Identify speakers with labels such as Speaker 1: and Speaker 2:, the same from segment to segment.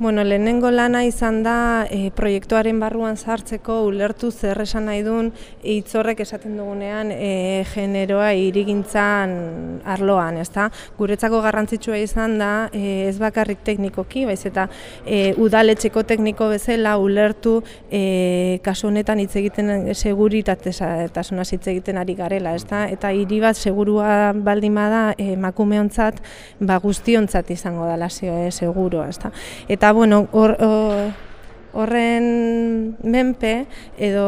Speaker 1: Bueno, lehenengo lana izan da e, proiektuaren barruan sartzeko ulertu zer esan nahi duen hitzorrek esaten dugunean e, generoa irigintzan arloan, ezta? Guretzako garrantzitsua izan da e, ez bakarrik teknikoki, baiz eta e, udaletxeko tekniko bezala ulertu e, kasu honetan hitz egiten seguritatezasuna hitz egiten ari garela, ezta? Eta hiri bat segurua baldin bada emakumeontzat ba guztiontzat izango e, seguru, ezta? Eta bueno, hor, horren menpe edo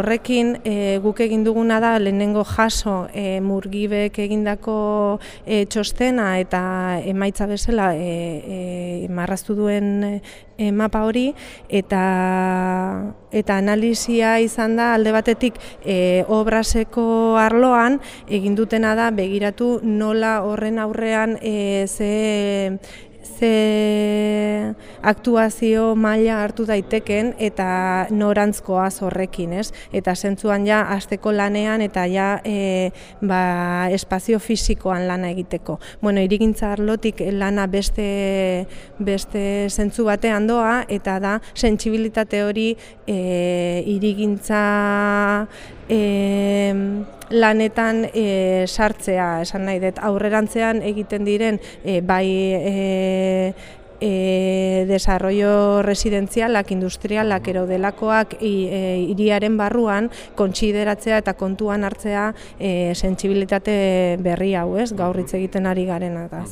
Speaker 1: horrekin e, guk egin duguna da lehenengo jaso e, murgibek egindako e, txostena eta emaitza bezala e, e, marraztu duen e, mapa hori eta eta analizia izan da alde batetik e, obraseko arloan egin dutena da begiratu nola horren aurrean e, ze ze aktuazio maila hartu daiteken eta norantzkoa horrekin, ez? Eta sentzuan ja asteko lanean eta ja e, ba, espazio fisikoan lana egiteko. Bueno, irigintza arlotik lana beste beste sentzu batean doa eta da sentsibilitate hori e, irigintza e, lanetan e, sartzea, esan nahi dut, aurrerantzean egiten diren e, bai e, e, desarrollo residenzialak, industrialak, ero delakoak iriaren barruan kontsideratzea eta kontuan hartzea e, sentsibilitate berri hau, ez, gaur hitz egiten ari garen agaz.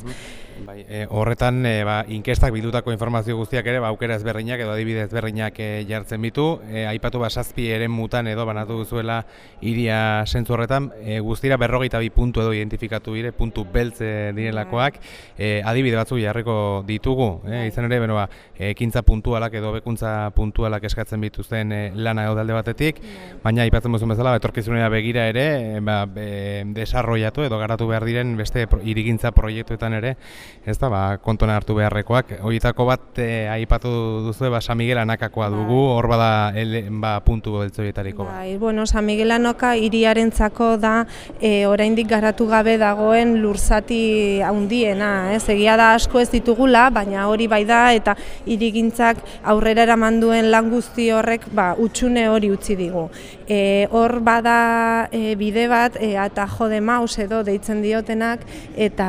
Speaker 2: Bai, e, horretan e, ba, inkestak bildutako informazio guztiak ere ba, aukera ezberdinak edo adibidez ezberdinak e, jartzen bitu. E, aipatu ba, sazpi eren mutan edo banatu duzuela iria sentzu horretan. E, guztira berrogeita bi puntu edo identifikatu dire, puntu beltze direlakoak. E, adibide batzuk jarriko ditugu. E, izan ere, beno, ba, ekintza puntualak edo bekuntza puntualak eskatzen bituzten e, lana edo dalde batetik. Baina aipatzen bozun bezala, etorkizunera begira ere, ba, e, desarrollatu edo garatu behar diren beste irigintza proiektuetan ere ez da, ba, kontona hartu beharrekoak. Horietako bat e, aipatu duzu, ba, San Miguel Anakakoa bai. dugu, hor bada ele, ba, puntu beltzoietariko.
Speaker 1: Bai, bueno, San Miguel Anaka iriarentzako da e, oraindik garatu gabe dagoen lurzati handiena, ez? Egia da asko ez ditugula, baina hori bai da eta irigintzak aurrera eraman duen lan guzti horrek ba, utxune hori utzi digu. E, hor bada e, bide bat e, eta jode maus edo deitzen diotenak eta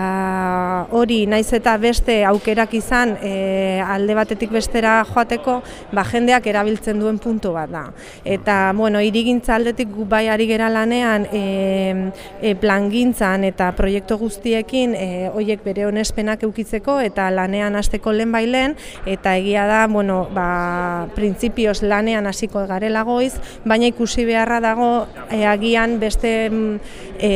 Speaker 1: hori naiz eta beste aukerak izan e, alde batetik bestera joateko, ba, jendeak erabiltzen duen puntu bat da. Eta, bueno, irigintza aldetik gu bai ari gera lanean e, e, plangintzan eta proiektu guztiekin e, hoiek bere honespenak eukitzeko eta lanean hasteko lehen bailen eta egia da, bueno, ba, printzipioz lanean hasiko garela goiz, baina ikusi beharra dago e, agian beste e,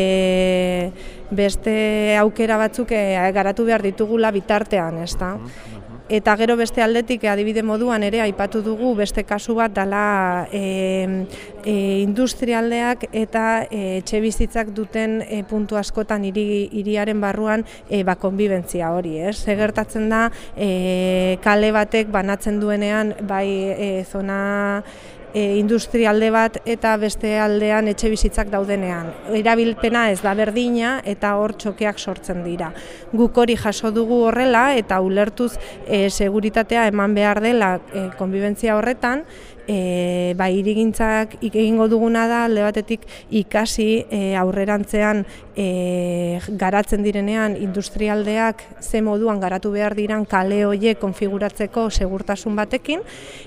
Speaker 1: beste aukera batzuk e, garatu behar ditugula bitartean, ez da? Eta gero beste aldetik adibide moduan ere aipatu dugu beste kasu bat dala e, e, industrialdeak eta e, etxe bizitzak duten e, puntu askotan hiri, hiriaren barruan e, ba, konbibentzia hori. Ez? Segertatzen da e, kale batek banatzen duenean bai e, zona e, industrialde bat eta beste aldean etxe bizitzak daudenean. Erabilpena ez da berdina eta hor txokeak sortzen dira. Guk hori jaso dugu horrela eta ulertuz e, seguritatea eman behar dela e, konbibentzia horretan e, ba, irigintzak egingo duguna da alde batetik ikasi e, aurrerantzean e, garatzen direnean industrialdeak ze moduan garatu behar diran kale hoe konfiguratzeko segurtasun batekin.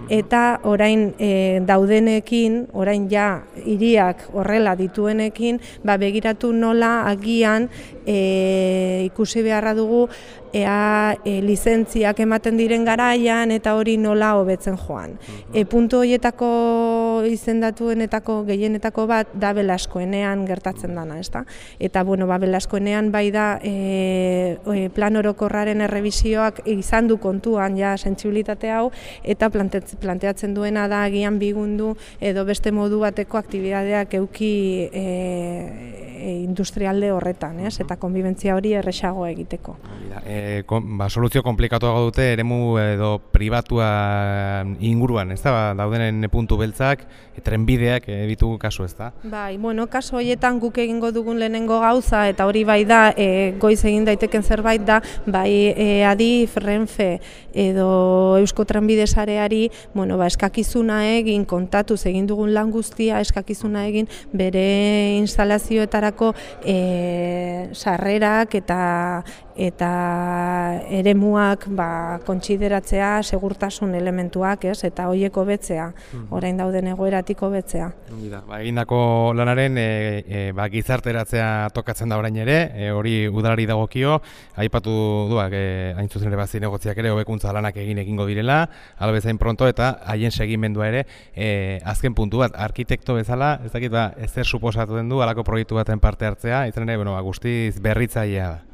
Speaker 1: Eta orain e, daudenekin, orain ja hiriak horrela dituenekin, ba, begiratu nola agian e, ikusi beharra dugu ea e, lizentziak ematen diren garaian eta hori nola hobetzen joan. E, puntu horietako izendatuenetako gehienetako bat da belaskoenean gertatzen dana, ezta? Eta bueno, ba belaskoenean bai da e, plan orokorraren errebisioak izan du kontuan ja sentsibilitate hau eta planteatzen duena da agian bigundu edo beste modu bateko aktibitateak euki e, industrialde horretan, ez? Eta konbibentzia hori erresago egiteko.
Speaker 2: E, kon, ba, soluzio komplikatuago dute eremu edo pribatua inguruan, ez da? Ba, daudenen puntu beltzak, trenbideak e, ditugu kasu, ez da?
Speaker 1: Bai, bueno, kasu horietan guk egingo dugun lehenengo gauza, eta hori bai da, e, goiz egin daiteken zerbait da, bai e, adi, Renfe edo Eusko Trenbide sareari, bueno, ba, eskakizuna egin, kontatuz egin dugun lan guztia, eskakizuna egin, bere instalazioetarako e, sarrerak eta eta eremuak ba, kontsideratzea segurtasun elementuak, ez? eta hoiek hobetzea, mhm. orain dauden egoeratik hobetzea.
Speaker 2: Ba, egindako lanaren e, e, ba, gizarteratzea tokatzen da orain ere, e, hori udalari dagokio, aipatu duak, e, hain zuzen ere bazi negotziak ere hobekuntza lanak egin egingo direla, albezain pronto eta haien segimendua ere, e, azken puntu bat, arkitekto bezala, ez dakit ba, ez zer suposatu den du, alako proiektu baten parte hartzea, izan ere, bueno, ba, guztiz berritzailea da.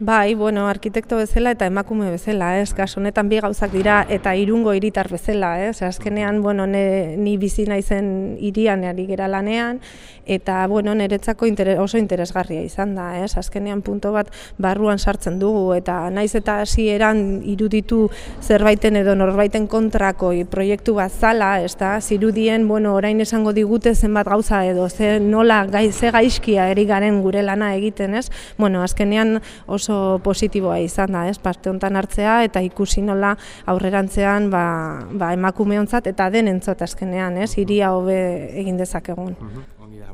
Speaker 1: Bai, bueno, arkitekto bezala eta emakume bezala, ez? Gas honetan bi gauzak dira eta irungo hiritar bezala, ez? Azkenean, bueno, ne, ni bizi naizen hirian ari gera lanean eta bueno, niretzako oso interesgarria izan da, ez? Azkenean punto bat barruan sartzen dugu eta naiz eta hasieran iruditu zerbaiten edo norbaiten kontrako proiektu bat zala, ez da? Zirudien, bueno, orain esango digute zenbat gauza edo ze nola gai, ze gaizkia eri garen gure lana egiten, ez? Bueno, azkenean oso positiboa izan da, ez, parte hontan hartzea eta ikusi nola aurrerantzean ba, ba emakumeontzat eta denentzat azkenean, ez, iria hobe egin dezakegun.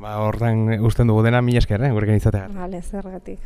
Speaker 2: Ba, horren usten dugu dena mila esker, eh, gurekin izatea.
Speaker 1: Vale, zergatik.